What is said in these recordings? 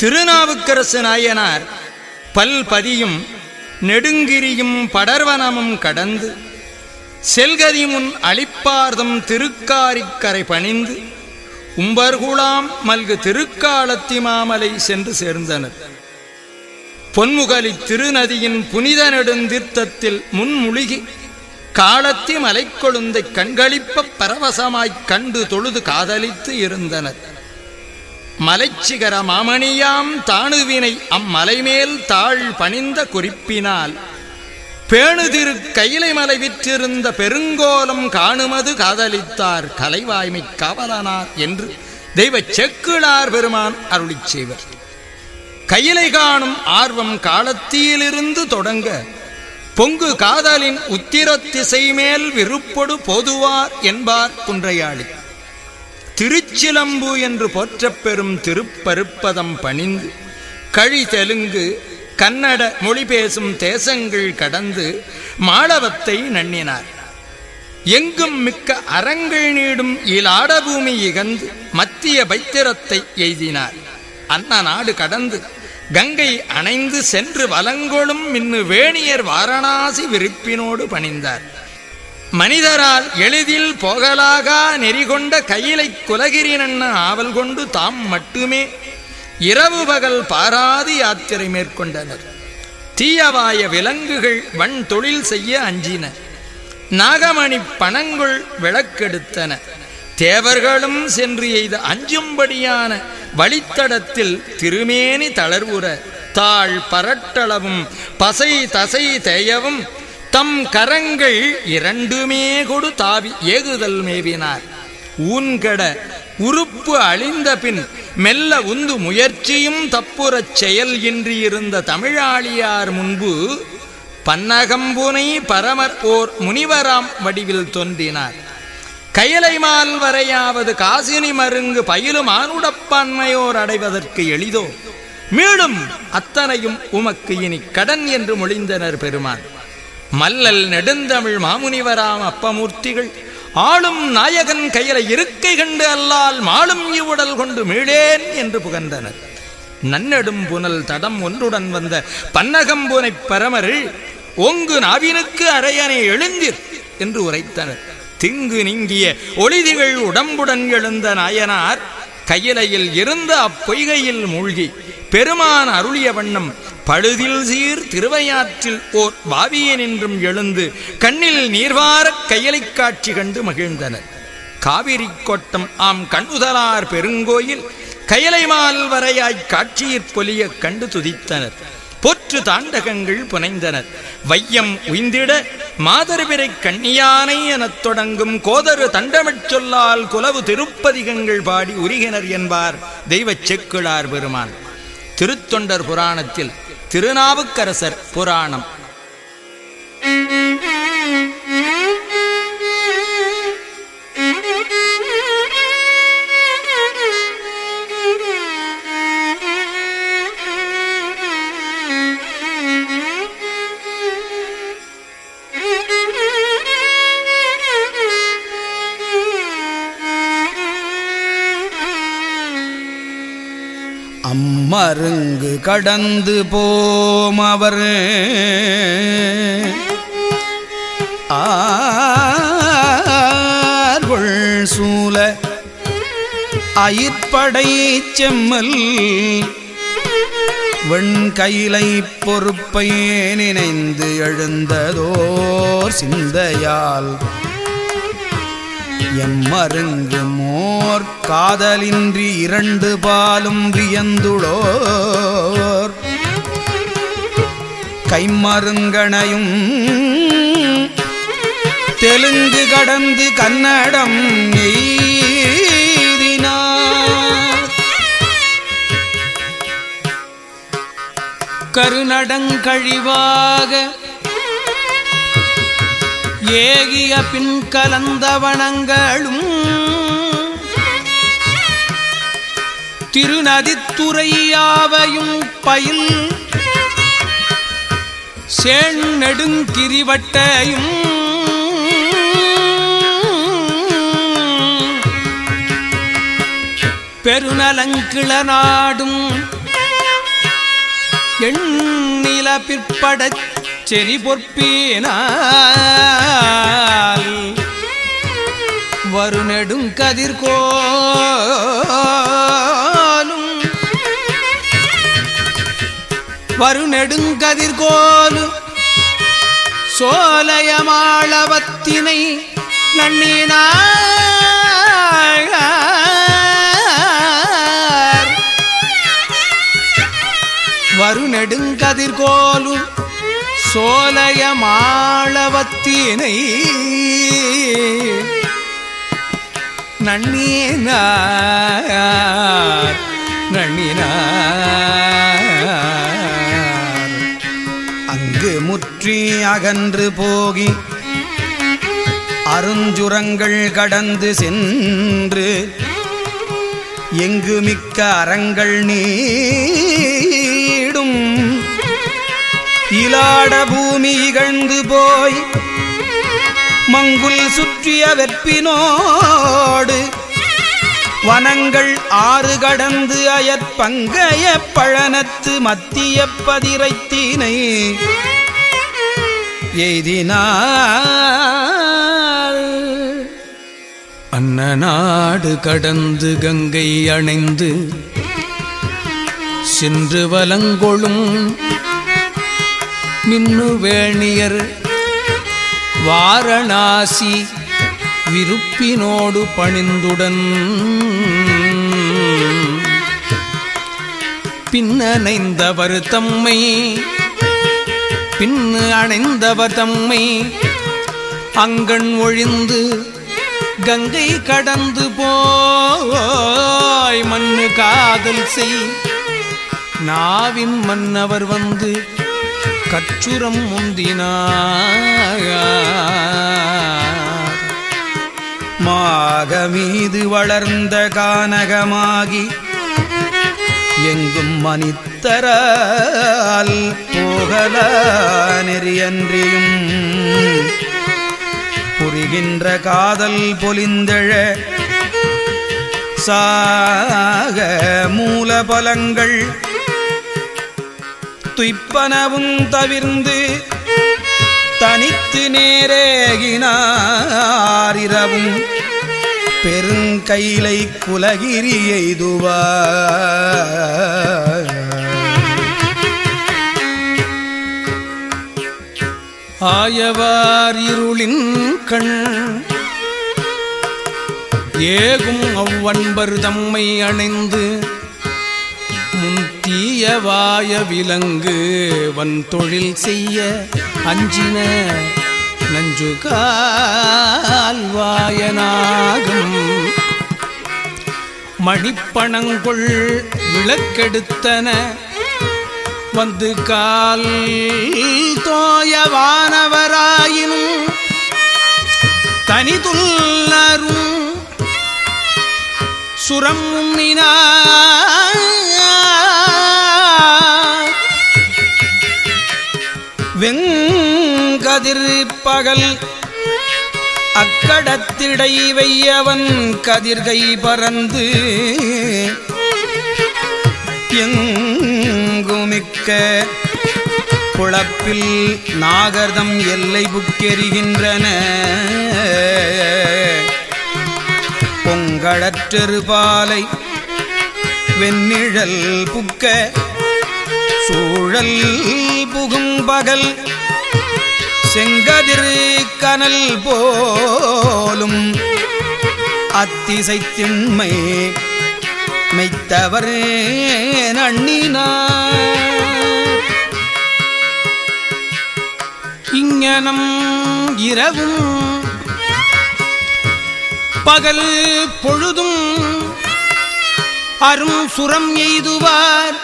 திருநாவுக்கரசு நாயனார் பல்பதியும் நெடுங்கிரியும் படர்வனமும் கடந்து செல்கதி முன் அளிப்பார்தம் திருக்காரிக்கரை பணிந்து உம்பர்குளாம் மல்கு திருக்காலத்தி மாமலை சென்று சேர்ந்தனர். பொன்முகலி திருநதியின் புனித நெடுந்தீர்த்தத்தில் முன்முழுகி காலத்தி மலைக்கொழுந்தை கண்களிப்ப பரவசமாய்க் கண்டு தொழுது காதலித்து இருந்தனர். மலைச்சிகர மாமணியாம் தாணுவினை அம்மலைமேல் தாழ் பணிந்த குறிப்பினால். பேணுதிரு கையிலை மலை விற்றிருந்த பெருங்கோலம் காணுமது காதலித்தார் கலைவாய்மை காவலனார் என்று தெய்வ செக்குளார் பெருமான் அருளி செய்வர். கையிலை காணும் ஆர்வம் காலத்தியிலிருந்து தொடங்க பொங்கு காதலின் உத்திரத்திசை மேல் விருப்பொடு போதுவார் என்பார் குன்றையாளி. திருச்சிலம்பு என்று போற்றப் பெறும் திருப்பருப்பதம் பணிந்து கழி தெலுங்கு கன்னட மொழி பேசும் தேசங்கள் கடந்து மாளவத்தை நண்ணினார். எங்கும் மிக்க அறங்கள் நீடும் இலாடபூமி இகந்து மத்திய பைத்திரத்தை எய்தினார். அன்ன நாடு கடந்து கங்கை அணைந்து சென்று வலங்கொழும் மின்னு வேணியர் வாரணாசி விருப்பினோடு பணிந்தார். மனிதரால் எளிதில் போகலாகா நெறிகொண்ட கையிலை குலகிரினண்ண ஆவல் கொண்டு தாம் மட்டுமே இரவு பகல் பாராது யாத்திரை மேற்கொண்டனர். தீயவாய விலங்குகள் வன் தொழில் செய்ய அஞ்சின. நாகமணி பணங்குள் விளக்கெடுத்தன. தேவர்களும் சென்று எய்த அஞ்சும்படியான வழித்தடத்தில் திருமேனி தளர்வுற. தாழ் பரட்டளவும் பசை தசை தேயவும் தம் கரங்கள் இரண்டுமே கொடு தாவி ஏகுதல் மேவினார். ஊன்கட உறுப்பு அழிந்த பின் மெல்ல உந்து முயற்சியும் தப்புறச் செயல் இன்றி இருந்த தமிழாளியார் முன்பு பன்னகம்புனை பரமர் ஓர் முனிவராம் வடிவில் தோன்றினார். கயலைமால் வரையாவது காசினி மருங்கு பயிலும் ஆணுடப்பான்மையோர் அடைவதற்கு எளிதோ? மீளும் அத்தனையும் உமக்கு இனி கடன் என்று மொழிந்தனர் பெருமான். மல்லல் நெடுந்தமிழ் மாமுனிவராம் அப்பமூர்த்திகள் ஆளும் நாயகன் கையில இருக்கை கண்டு அல்லால் மாளும் இவ்வுடல் கொண்டு மீளேன் என்று புகழ்ந்தனர் நன்னெடும் புனல் தடம் ஒன்றுடன் வந்த பன்னகம்பூனை பரமர் ஓங்கு நாவினுக்கு அரையனை எழுந்திர் என்று உரைத்தனர். திங்கு நீங்கிய ஒளிதிகள் உடம்புடன் எழுந்த நாயனார் கையிலையில் இருந்த அப்பொய்கையில் மூழ்கி பெருமான் அருளிய வண்ணம் பழுதில் சீர் திருவையாற்றில் ஓர் பாவியனின்றும் எழுந்து கண்ணில் நீர்வாரக் கையலைக் காட்சி கண்டு மகிழ்ந்தனர். காவிரி கோட்டம் ஆம் கண்ணுதலார் பெருங்கோயில் கயலைமால் வரையாய் காட்சியிற் பொலியக் கண்டு துதித்தனர். போற்று தாண்டகங்கள் புனைந்தனர். வையம் உய்ந்திட மாதர்பிரை கண்ணியானை எனத் தொடங்கும் கோதரு தண்டமிழ் சொல்லால் குலவு திருப்பதிகங்கள் பாடி உரிகினர் என்பார் தெய்வச் செக்குளார் பெருமான். திருத்தொண்டர் புராணத்தில் திருநாவுக்கரசர் புராணம். அம்மருங்கு கடந்து போம் அவர். ஆர்கொள் சூல அயிற்படை செம்மல். வெண்கையிலை பொறுப்பை நினைந்து எழுந்ததோர் சிந்தையால். எம்மருங்கு மோர் காதலின்றி இரண்டு பாலும் வியந்துளோர். கைமருங்கனையும் தெலுங்கு கடந்து கன்னடம் கருநடங்கழிவாக ஏகிய பின் கலந்த வனங்களும் திருநதித்துறையாவையும் பயில் சேண்ணெடுங்கிரிவட்டையும் பெருநலங்கிள நாடும் எண்ணில பிற்படச் செறி பொற்பினால் வருநெடும் கதிர்கோலும். வருநெடுங்கதிர்கோலும் சோலையமாளவத்தினை நன்னினார் வருநெடுங்கதிர்கோலும் சோலையமாளவத்தினை நண்ணினார் நண்ணினார். அங்கு முற்றி அகன்று போகி அருஞ்சுரங்கள் கடந்து சென்று எங்கு மிக்க அறங்கள் நீடும் இலாட பூமி இகழ்ந்து போய் மங்குல் சுற்றிய வெற்பினோடு வனங்கள் ஆறு கடந்து அயற்பங்கைய பழனத்து மத்திய பதிரைத்தீனை எய்தினார் அன்னநாடு கடந்து கங்கை அணைந்து சென்று வலங்கொழும் மின்னுவேணியர் வாரணாசி விருப்பினோடு பணிந்துடன். பின்னணைந்தவர் தம்மை பின்னு அணைந்தவர் தம்மை. அங்கண் ஒழிந்து கங்கை கடந்து போய் மண்ணு காதல் செய். நாவின் மன்னவர் வந்து கச்சுரம் முந்தினார். மாகமீது வளர்ந்த கானகமாகி எங்கும் மனித்தரால் போகல நெறியன்றியும். புரிகின்ற காதல் பொலிந்தழ சாக மூலபலங்கள் துய்ப்பனவும் தவிர்ந்து தனித்து நேரேகினாரிரவும் பெருங்கைலை குலகிரி எய்துவார். ஆயவார் இருளின் கண் ஏகும் அவ்வன்பர் தம்மை அணைந்து முன்தீயவாய விலங்கு வன் தொழில் செய்ய அஞ்சின நஞ்சு கால்வாயனாகும் மணிப்பணங்குள் விளக்கெடுத்தன வந்து கால் தோயவானவராயினும் தனிதுள்ளரும் சுரம் உண்ணினார் வெங்கதிர் பகல். அக்கடத்திடை வையவன் கதிர்கை பறந்து. எங்குமிக்க குழப்பில் நாகர்தம் எல்லை புக்கெறிகின்றன. பொங்கழற்றெருபாலை வெண்ணிழல் புக்க சூழல் புகும் பகல். செங்கதிர் கனல் போலும் அத்திசை திண்மை மெய்த்தவர் நண்ணினார் இங்கனம் இரவும் பகல் பொழுதும் அரும் சுரம் எய்துவார்.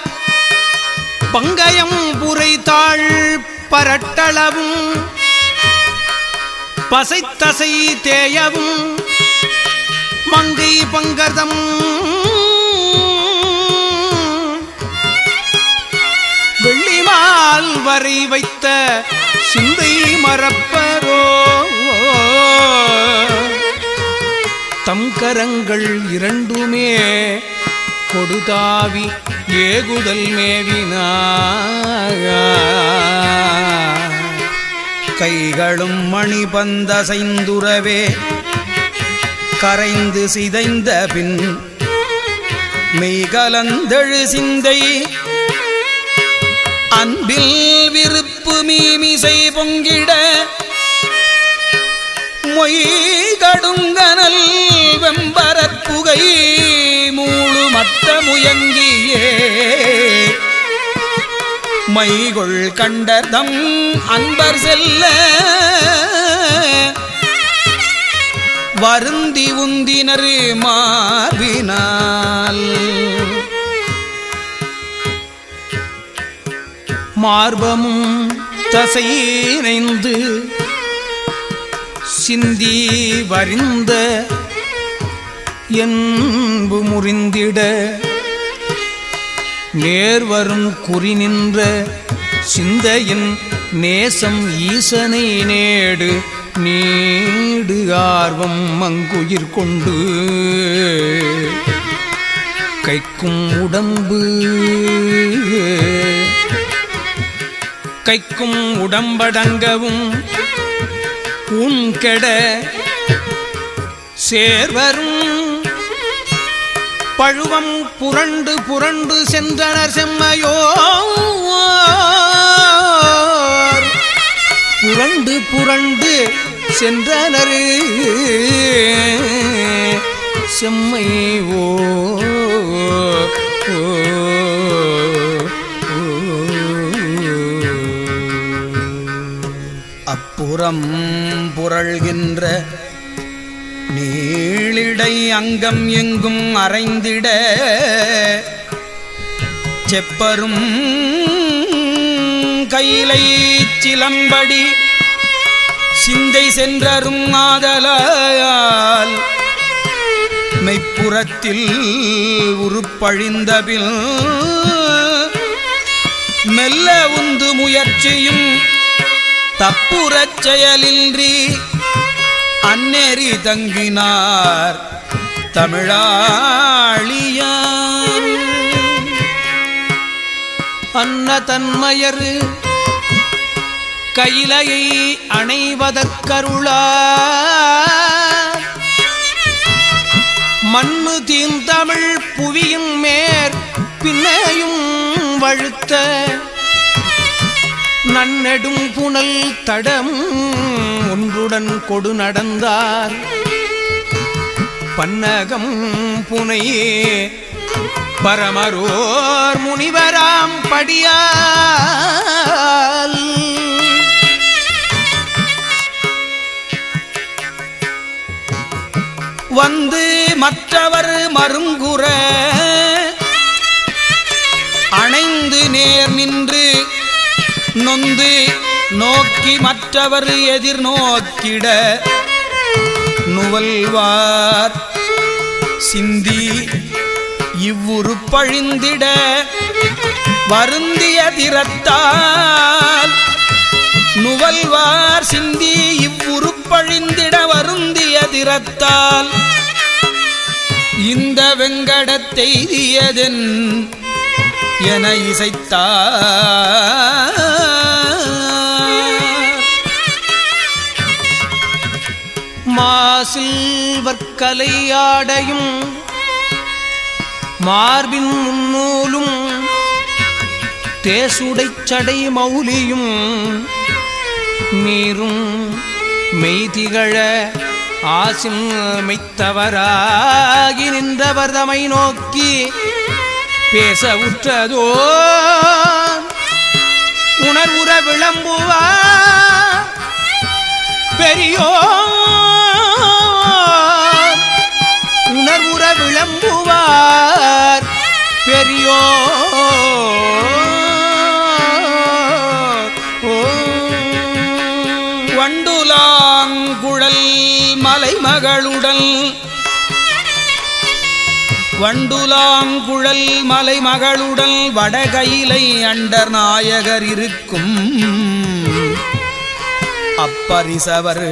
பங்கயம் புரைத்தாள் பரட்டளவும் பசைத்தசை தேயவும் மங்கை பங்கர்தம் வெள்ளிமால் வரை வைத்த சிந்தை மறப்பரோ. தம் கரங்கள் இரண்டுமே கொடுதாவி ஏகுதல் மேவினா கைகளும் மணிபந்தசைந்துறவே கரைந்து சிதைந்த பின் மெய்கலந்தழு சிந்தை அன்பில் விருப்பு மீமிசை பொங்கிட மொய் கடுங்கனல் வெம்பரற் மூழு மத்த முயங்கியே. மைகொள் கண்டதம் அன்பர் செல்ல. வருந்தி உந்தினர் மார்பினால். மார்பமும் தசையினைந்து சிந்தி வரிந்த என்பு முறிந்திட நேர்வரும் குறி நின்ற சிந்தையின் நேசம் ஈசனை நேடு நீடு ஆர்வம் மங்குயிர் கொண்டு. கைக்கும் உடம்பு கைக்கும் உடம்படங்கவும் உண்கெட சேர்வரும் பழுவம் புரண்டு புரண்டு சென்றனர் செம்மையோ புரண்டு புரண்டு சென்றனர் செம்மை ஓ அப்புறம் புரள்கின்ற இடை அங்கம் எங்கும் அரைந்திட செப்பரும் கையிலை சிலம்படி சிந்தை சென்றரும் ஆதலால் மெய்ப்புறத்தில் உருப்பழிந்தபில் மெல்ல உந்து முயற்சியும் தப்புறச் செயலின்றி அந்நெறி தங்கினார் தமிழாளியா அன்ன தன்மயரு கையிலையை அணைவதற்கருளா மண்ணு தீந்தமிழ் புவியின் மேற் பின்னையும் வழுத்த நன்னெடும் புனல் தடம் ஒன்றுடன் கொடு நடந்தார். பன்னகம் புனையே பரமரோர் முனிவராம் படியால். வந்து மற்றவர் மருங்குற அணைந்து நேர் நின்று நொந்து நோக்கி மற்றவர் எதிர்நோக்கிட நுவல்வார். சிந்தி இவ்வுரு பழிந்திட வருந்திய திறத்தால். நுவல்வார் சிந்தி இவ்வுருப்பழிந்திட வருந்திய திறத்தால். இந்த வெங்கடத்தை எதென் என இசைத்தார். கலையாடையும் மார்பின் முன்னூலும் தேசுடைச்சடை மௌலியும் நீரும் மெய்திகழ ஆசின் மெய்த்தவராகி நின்றவர் தமை நோக்கி பேச உற்றதோ உணர்வுற விளம்புவார் பெரியோர் விளம்புவார். பெரியோ ஓ. வண்டுலாங்குழல் மலைமகளுடன். வண்டுலாங்குழல் மலைமகளுடன் வடகையிலை அண்டர் நாயகர் இருக்கும். அப்பரிசவர்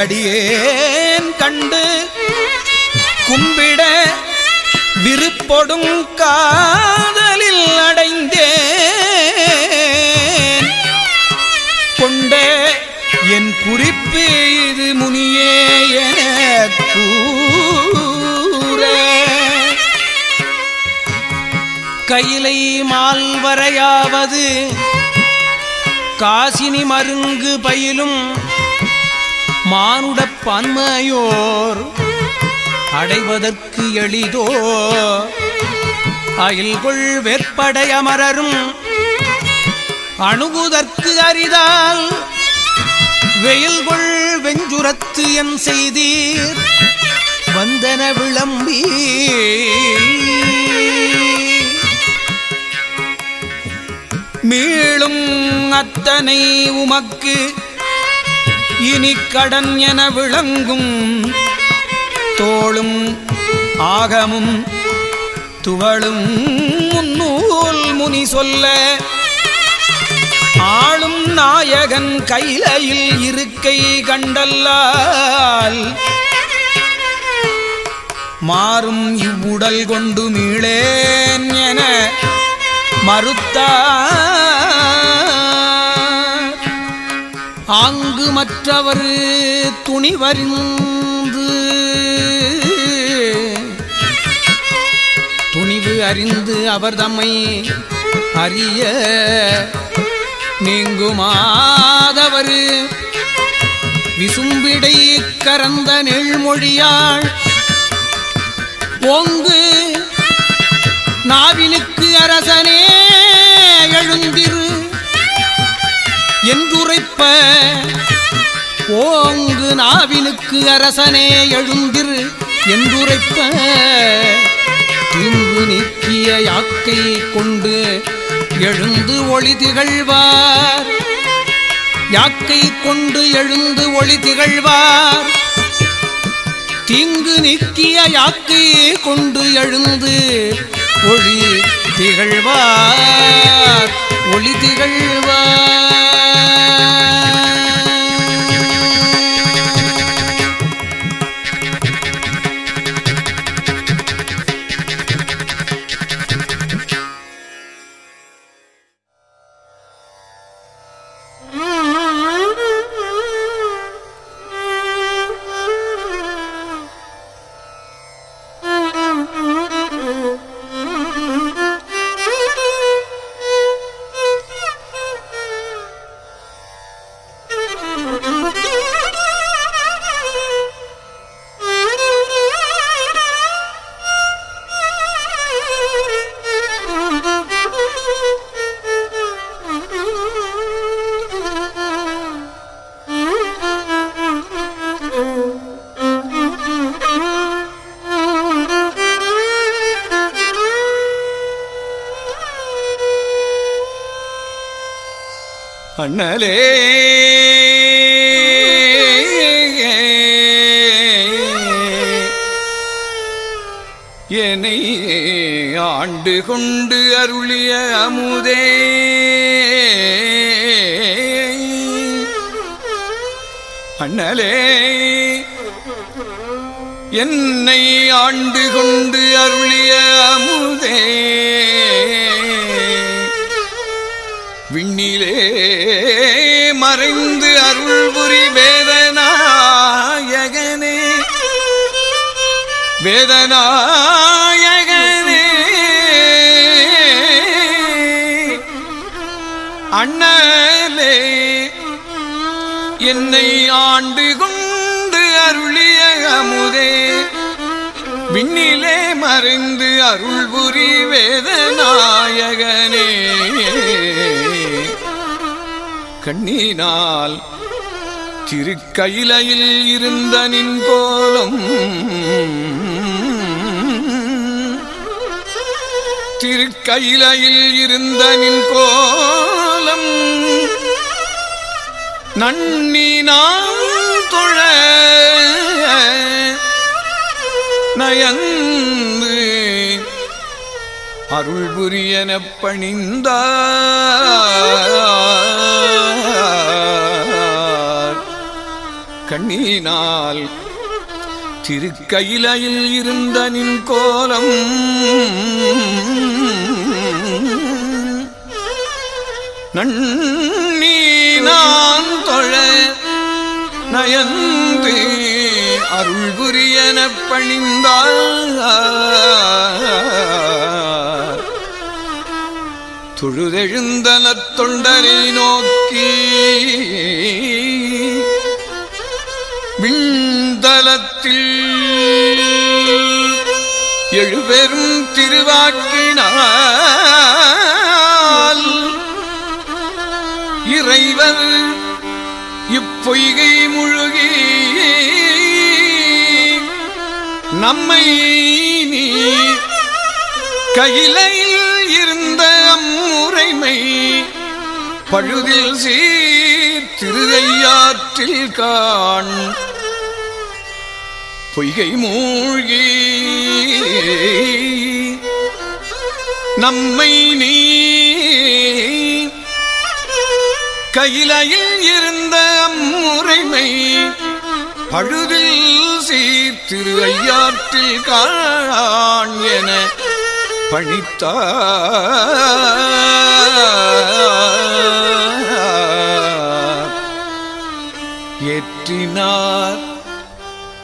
அடியேன் கண்டு கும்பிட விருப்பொடும் காதலில் அடைந்தேன். கொண்ட என் குறிப்பு இது முனியே என கூற. கையிலை மால்வரையாவது காசினி மருங்கு பயிலும் மானுட பன்மையோர் அடைவதற்கு எளிதோ? அயில்கொள் வேற்படை அமரரும் அணுகுதற்கு அரிதால் வெயில்கொள் வெஞ்சுரத்து என் செய்தீர். வந்தன விளம்பி. மீளும் அத்தனை உமக்கு இனி கடன் என விளங்கும். தோளும் ஆகமும் துவளும் முன்னூல் முனி சொல்ல ஆளும் நாயகன் கைலையில் இருக்கை கண்டல்லால் மாறும் இவ்வுடல் கொண்டு மீளேன் என மறுத்தா ஆங்கு மற்றவர் துணிவரின் அறிந்து அவர் தம்மை அறிய நீங்குமாதவர். விசும்பிடை கரந்த நெழ்மொழியாள் ஓங்கு நாவினுக்கு அரசனே எழுந்திரு. என்றுரைப்ப ஓங்கு நாவினுக்கு அரசனே எழுந்திரு. என்றுரைப்ப இங்கு தீங்கு நீக்கிய யாக்கை கொண்டு எழுந்து ஒளி திகழ்வார். யாக்கை கொண்டு எழுந்து ஒளி திகழ்வார். தீங்கு நீக்கிய யாக்கை கொண்டு எழுந்து ஒளி திகழ்வார். ஒளி திகழ்வார். மணலே என்னை ஆண்டு கொண்டு அருளிய அமுதே. அண்ணலே என்னை ஆண்டு கொண்டு அருளிய அமுதே. விண்ணிலே மறைந்து அருள்புரி வேதநாயகனே. வேதநாயகனே. அண்ணலே என்னை ஆண்டு கொண்டு அருளிய அமுதே. விண்ணிலே மறைந்து அருள்புரி வேதநாயகனே. கண்ணீனால் திருக்கையிலையில் இருந்த நின் கோலம் திருக்கையிலையில் இருந்த நின் கோலம் நன்னினால் தொழ நயந்து அருள் புரியன பணிந்தார். கண்ணினால் திருக்கையிலையில் இருந்த நின் கோலம். நன்னி நான் தொழ நயந்து அருள் புரியன பணிந்தார் தொழுதெழுந்தன தொண்டரை நோக்கி விண்தலத்தில் எழுபெரும் திருவாக்கினால் இறைவர் இப்பொய்கை முழுகி நம்மை நீ கையிலையில் இருந்த அம்முறைமை பழுதில் சீ திருகையாற்றில் காண் பொய்கை மூழ்கி. நம்மை நீ கையிலையில் இருந்த அம்முறைமை பழுதில் சீர் ஐயாற்றில் காண் என பணித்தார். ஆனார்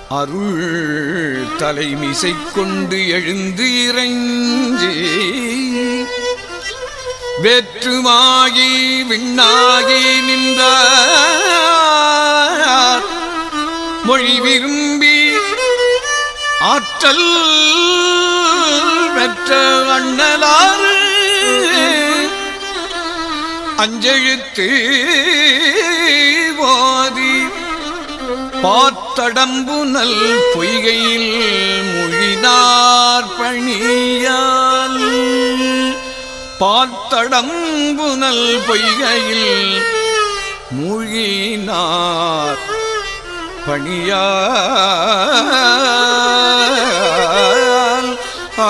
அருள் தலைமிசை கொண்டு எழுந்து இறைஞ்சி. வெற்றுமாகி விண்ணாகி நின்றார். மொழி விரும்பி ஆற்றல் பெற்ற அண்ணலாறு. அஞ்செழுத்து பாத்தடம்புனல் பொய்கையில் மொழினார் பணியால். பாத்தடம்புனல் பொய்கையில் மூழ்கினார் பணியால். ஆ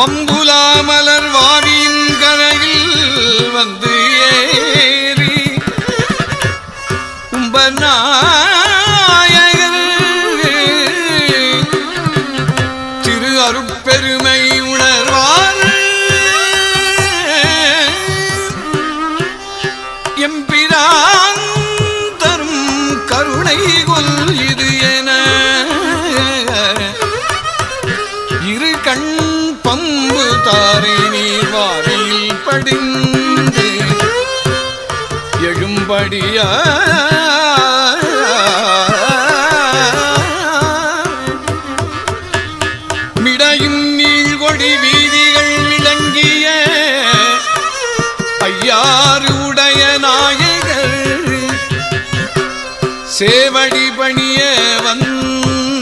வம்புலாமலர் வாவியின் கரையில் வந்து ஏறி கும்பநாயகர் அடியா. மிடையும் நீழ்கொடி வீதிகள் விளங்கிய ஐயாறு உடைய நாயகர் சேவடி பணிய வந்துருவார்.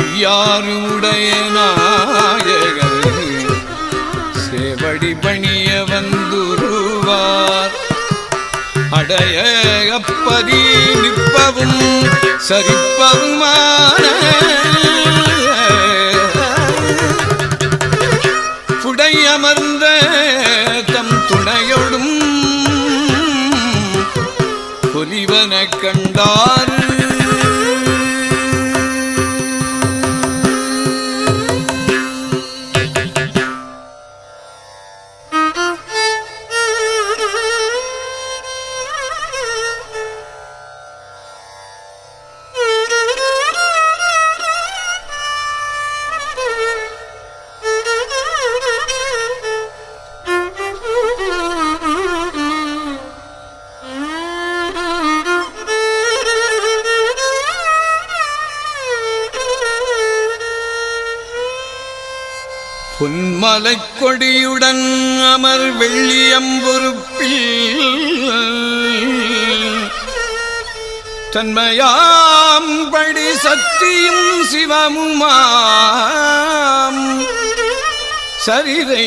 ஐயாறு உடைய நாயகர் சேவடி பணிய வந்துருவார் அடைய அப்பதி நிற்பவும் சரிப்பவுமான புடையமர்ந்த தம் துணையோடும் பொலிவன கண்டார் தன்மையாம் படி சத்தியும் சிவமுமாம். சரிதை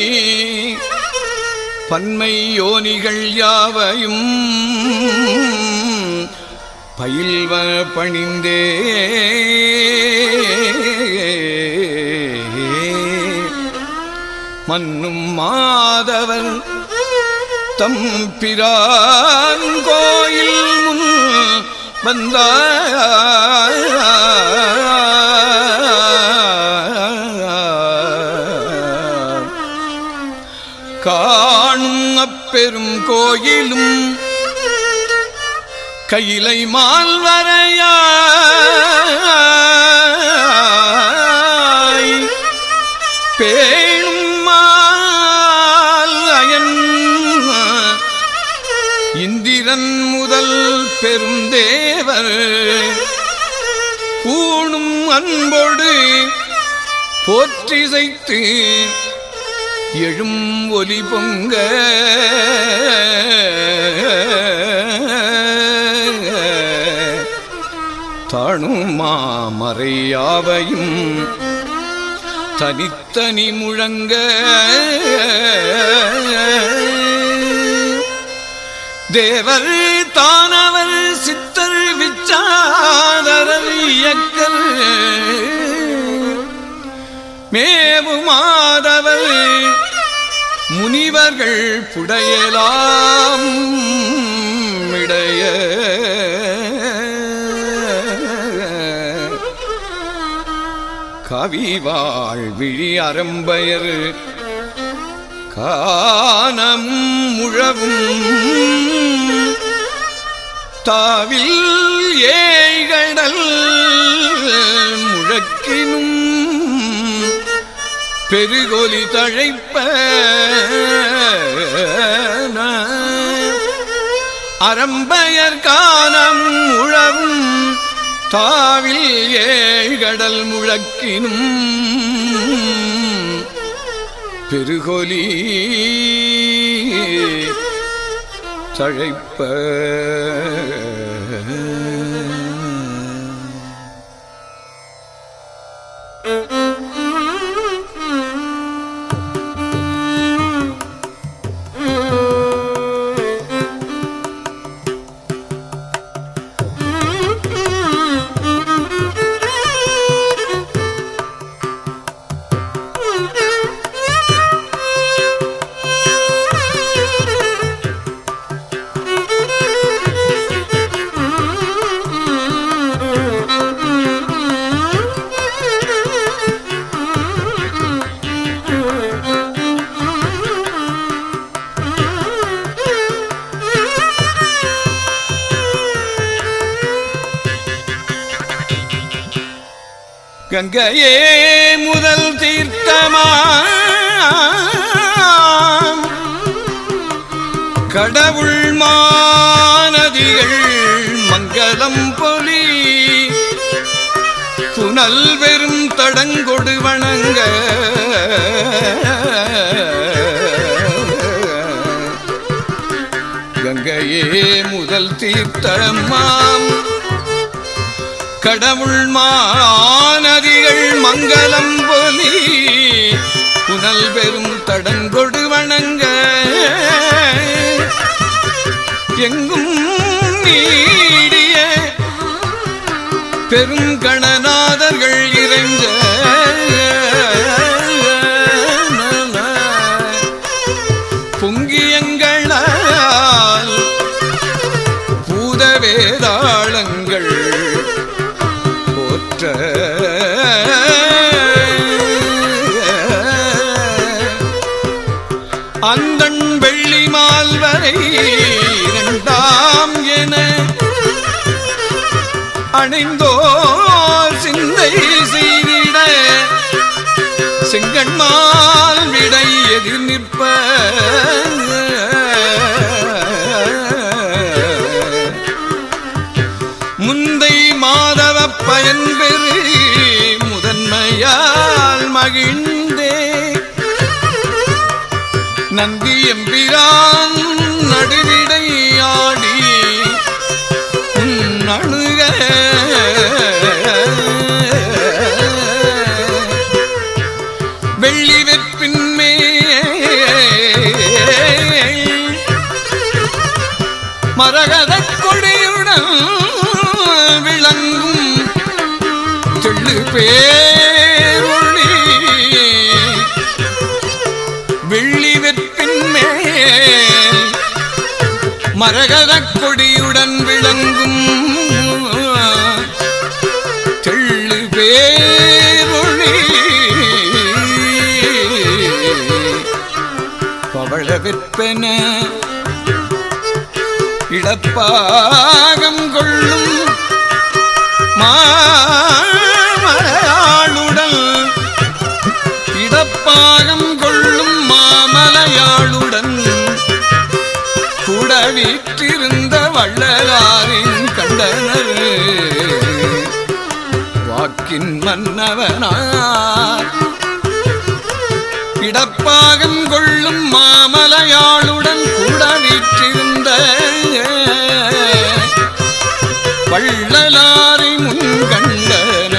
பன்மை யோனிகள் யாவையும் பயில்வ பணிந்தே. மன்னும் மாதவர் தம் பிரான் கோயில் வந்த காணும் அப்பெரும் கோயிலும் கையிலை மால்வரையாய் பேணும் மாலயன் இந்திரன் முதல் பெருந்தே பூணும் அன்போடு போற்றிசைத்து எழும் ஒலி பொங்க. தனுமாமறையாவையும் தனித்தனி முழங்க. தேவர் தானா விச்சாதரர் மேவு மாதவர் முனிவர்கள் புடையலாம் இடைய கவிவாழ் விழி அரம்பயர் காணம் முழவும். தாவில் ஏகடல் முழக்கினும் பெருகொலி தழைப்ப அரம்பயர் கானம் முழவும் தாவில் ஏழ்கடல் முழக்கினும் பெருகொலி தழைப்ப. கங்கையே முதல் தீர்த்தமா கடவுள் மாநதிகள் மங்களம் பொலி. துணல் வெறும் தடங்கொடு வணங்க. கங்கையே முதல் தீர்த்தமாம். கடவுள் மாநதிகள் மங்களம் பொலி புனல் பெரும் தடங்கொடு வணங்க. எங்கும் நீடிய பெருங்கணநாதர்கள் மால்வரை இரண்டாம் என அணிந்தோ சிந்தை செய்திட செங்கண்மால் விடை எதிர் நிற்ப முந்தை மாதவ பயன்பெறு முதன்மையால் மகிழ்ந்தே நந்தி எம்பிரான் நடுவிடை மரகதக் கொடியுடன் விளங்கும் தெள்ளு பேரொளி பவள வெற்பென இடப்பாகம் கொள்ளும் மா வாக்கின் மன்னவனார் இடப்பாகம் கொள்ளும் மாமலையாளுடன் கூட வீற்றிருந்த வள்ளலாரை முன்கண்டன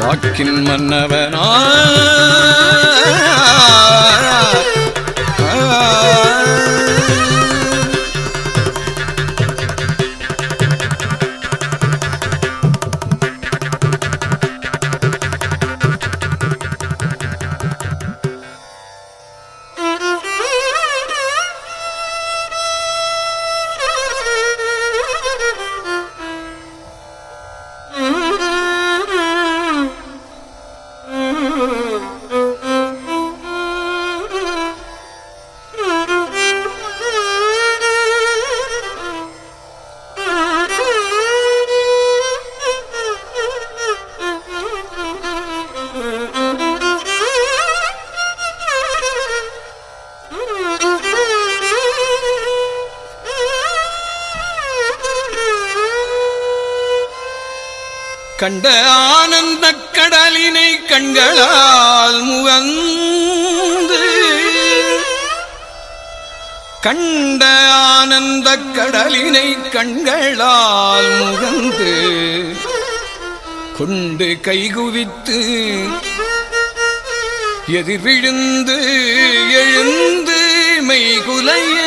வாக்கின் மன்னவனார் கண்களால் முகந்து கண்ட ஆனந்த கடலினை கண்களால் முகந்து கொண்டு கைகுவித்து எதிர் விழுந்து எழுந்து மெய்குலைய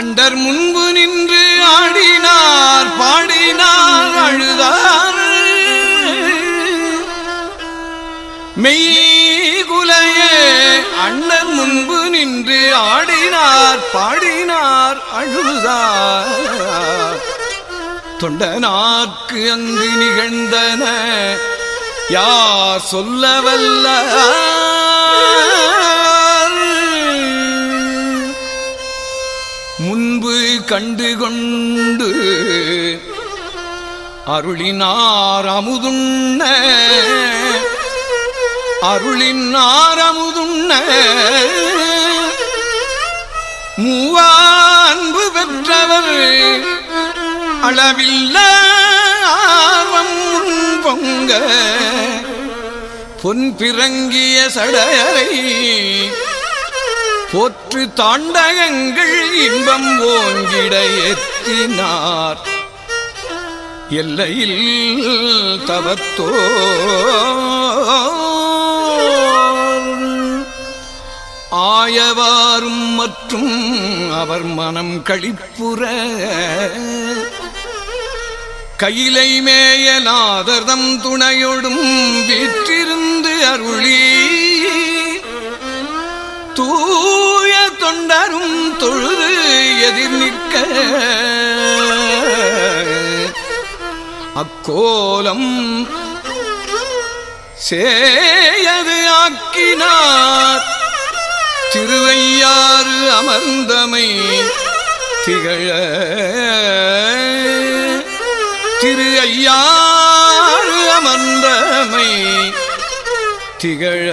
அண்டர் முன்பு நின்று ஆடினார் பாடினார் அழுதார். மெய்குலையே அண்ணன் முன்பு நின்று ஆடினார் பாடினார் அழுதார். தொண்டனார்க்கு அங்கு நிகழ்ந்தன யா சொல்லவல்ல முன்பு கண்டு கொண்டு அருளினார் அமுதுண்ண அருளின் அமுதுண்ண மூவான்பு பெற்றவர். அளவில்ல ஆர்வம் பொங்க பொன் பிறங்கிய சடையரை போற்று தாண்டகங்கள் இன்பம் ஓங்கிட எத்தினார். எல்லையில் தவத்தோ ஆயவாரும் மற்றும் அவர் மனம் கழிப்புற. கையிலை மேயலாதர்தம் துணையொடும் வீற்றிருந்து அருளி. தூய தொண்டரும் தொழுது எதிர் நிற்க. அக்கோலம் சேயது ஆக்கினார். திருவையாறு அமர்ந்தமை திகழ திரு ஐயாறு அமர்ந்தமை திகழ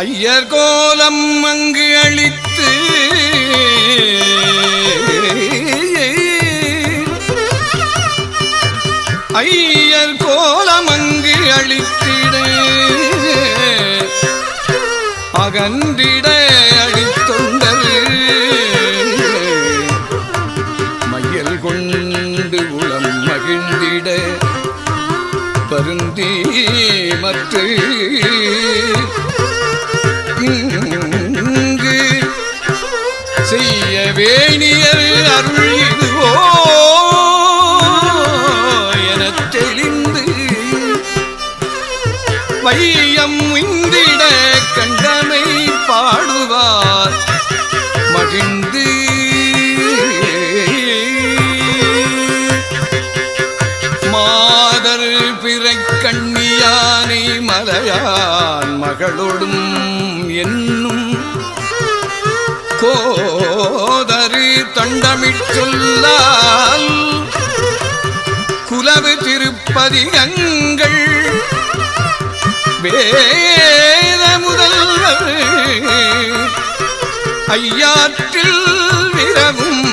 ஐயர் கோலம் அங்கு அளித்து ஐயர் கோலம் அங்கு அளித்திட அகன்றிட அழித்தொண்டர் மையல் கொண்டு உளம் மகிழ்ந்திட. பருந்தி மற்ற செய்ய அருள் இதுவோ என தெளிந்து வையம் இந்திட கண்டமை பாடுவார் மகிழ்ந்து. மாதர் பிற கண்ணியானை மலையான் மகளோடும் என் கோதரி தொண்டமிட்டுள்ளால் குலவு திருப்பதி அங்கள் வேத முதல்வர் ஐயாற்றில் விரவும்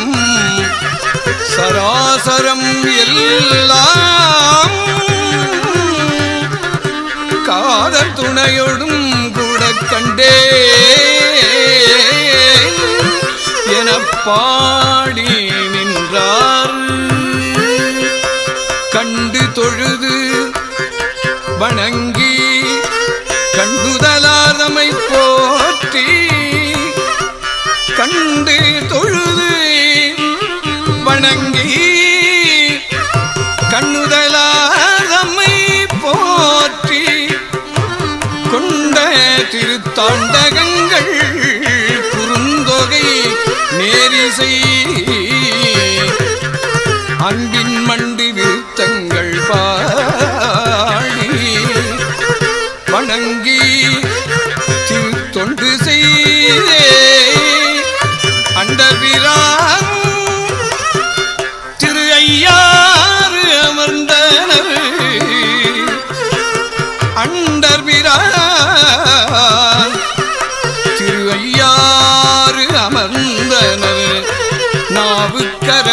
சராசரம் எல்லாம் காதல் துணையோடும் கூட கண்டே பாடி நின்றார். கண்டு தொழுது வணங்கி கண்டுதலாதமை போற்றி கண்டு தொழுது வணங்கி மண்டி விருத்தங்கள் பாடி வணங்கி தொண்டு செய்தே. அண்டபிரான் திரு ஐயாறு அமர்ந்தனர். அண்டர்பிரான் திரு ஐயாறு அமர்ந்தனர். நாவுக்கர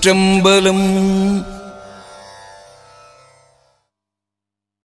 திருச்சிற்றம்பலம்